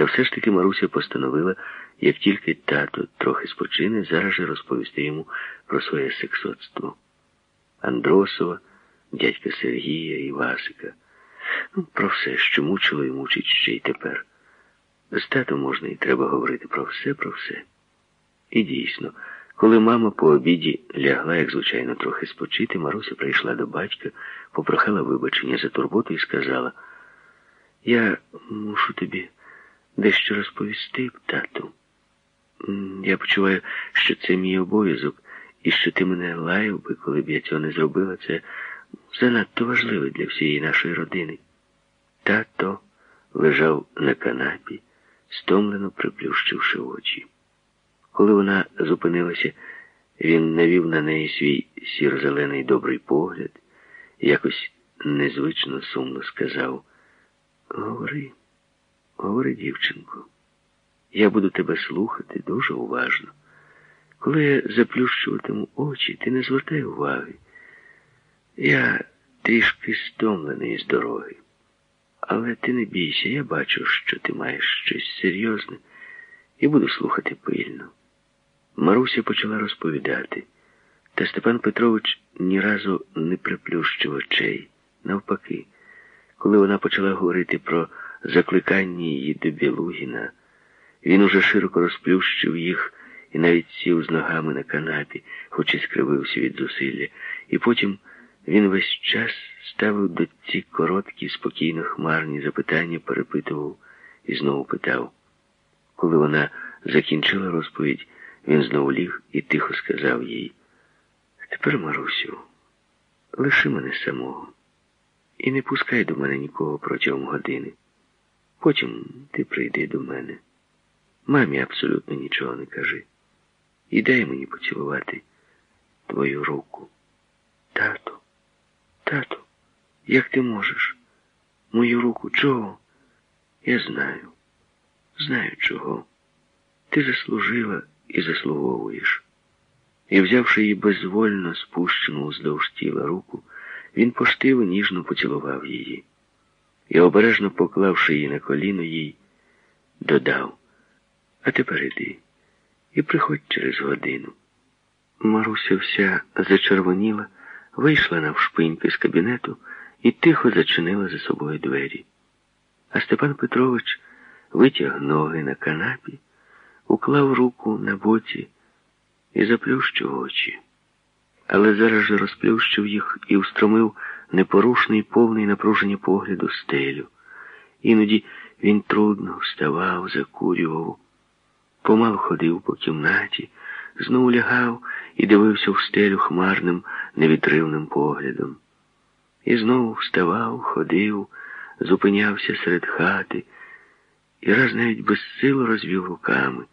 Та все ж таки Маруся постановила, як тільки тато трохи спочине, зараз же розповісти йому про своє сексоцтво. Андросова, дядька Сергія і Васика. Ну, Про все, що мучило і мучить ще й тепер. З татом можна і треба говорити про все, про все. І дійсно, коли мама по обіді лягла, як звичайно, трохи спочити, Маруся прийшла до батька, попрохала вибачення за турботу і сказала, я мушу тобі дещо розповісти, тату. Я почуваю, що це мій обов'язок, і що ти мене лаяв би, коли б я цього не зробила, це занадто важливо для всієї нашої родини. Тато лежав на канапі, стомлено приплющивши очі. Коли вона зупинилася, він навів на неї свій сір-зелений добрий погляд і якось незвично сумно сказав: Говори, говори, дівчинко, я буду тебе слухати дуже уважно. Коли я заплющуватиму очі, ти не звертай уваги. Я трішки стомлений з дороги. Але ти не бійся, я бачу, що ти маєш щось серйозне, і буду слухати пильно. Маруся почала розповідати, та Степан Петрович ні разу не приплющив очей. Навпаки, коли вона почала говорити про закликання її до Білугіна, він уже широко розплющив їх і навіть сів з ногами на канапі, хоч і скривився від зусилля, і потім. Він весь час ставив до ці короткі, спокійно хмарні запитання, перепитував і знову питав. Коли вона закінчила розповідь, він знову ліг і тихо сказав їй, тепер, Марусю, лиши мене самого і не пускай до мене нікого протягом години. Потім ти прийди до мене. Мамі абсолютно нічого не кажи. І дай мені поцілувати твою руку. Тату. Тату, як ти можеш? Мою руку чого? Я знаю. Знаю чого. Ти заслужила і заслуговуєш. І, взявши її безвольно спущену уздовж тіла руку, він поштиво ніжно поцілував її і, обережно поклавши її на коліно їй, додав, а тепер іди і приходь через годину. Маруся вся зачервоніла вийшла навшпиньки з кабінету і тихо зачинила за собою двері. А Степан Петрович витяг ноги на канапі, уклав руку на боці і заплющив очі. Але зараз же розплющив їх і устромив непорушний повний напруження погляду стелю. Іноді він трудно вставав, закурював, помалу ходив по кімнаті, знову лягав і дивився в стелю хмарним, невідривним поглядом. І знову вставав, ходив, зупинявся серед хати і раз навіть безсило розвів руками.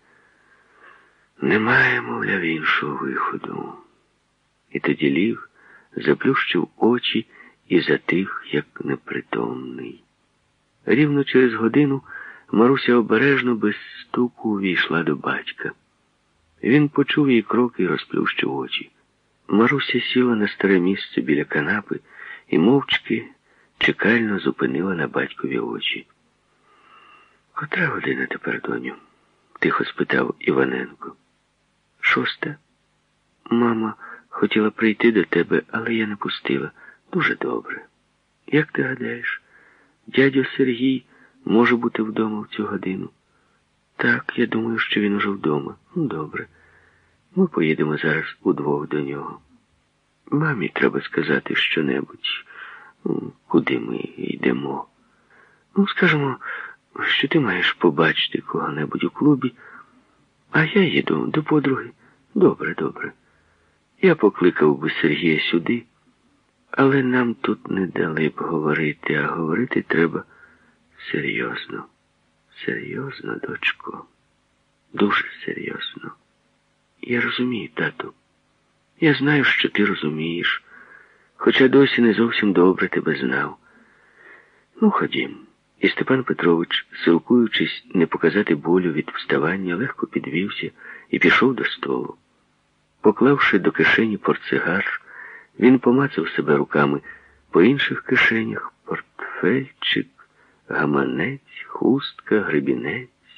Немає, мовляв, іншого виходу. І тоді ліг, заплющив очі і затих, як непритомний. Рівно через годину Маруся обережно без стуку увійшла до батька. Він почув її кроки і розплющив очі. Маруся сіла на старе місце біля канапи і мовчки чекально зупинила на батькові очі. Котра година тепер, доню? тихо спитав Іваненко. Шоста. Мама хотіла прийти до тебе, але я не пустила. Дуже добре. Як ти гадаєш, дядьо Сергій може бути вдома в цю годину? Так, я думаю, що він уже вдома. Ну, добре. Ми поїдемо зараз удвох до нього. Мамі треба сказати що-небудь, ну, куди ми йдемо. Ну, скажемо, що ти маєш побачити кого-небудь у клубі, а я їду до подруги. Добре, добре. Я покликав би Сергія сюди, але нам тут не дали б говорити, а говорити треба серйозно. Серйозно, дочко, дуже серйозно. Я розумію, тату. Я знаю, що ти розумієш, хоча досі не зовсім добре тебе знав. Ну, ходім. І Степан Петрович, силкуючись не показати болю від вставання, легко підвівся і пішов до столу. Поклавши до кишені портсигар, він помацав себе руками по інших кишенях портфельчик, гаманець, хустка, гребінець.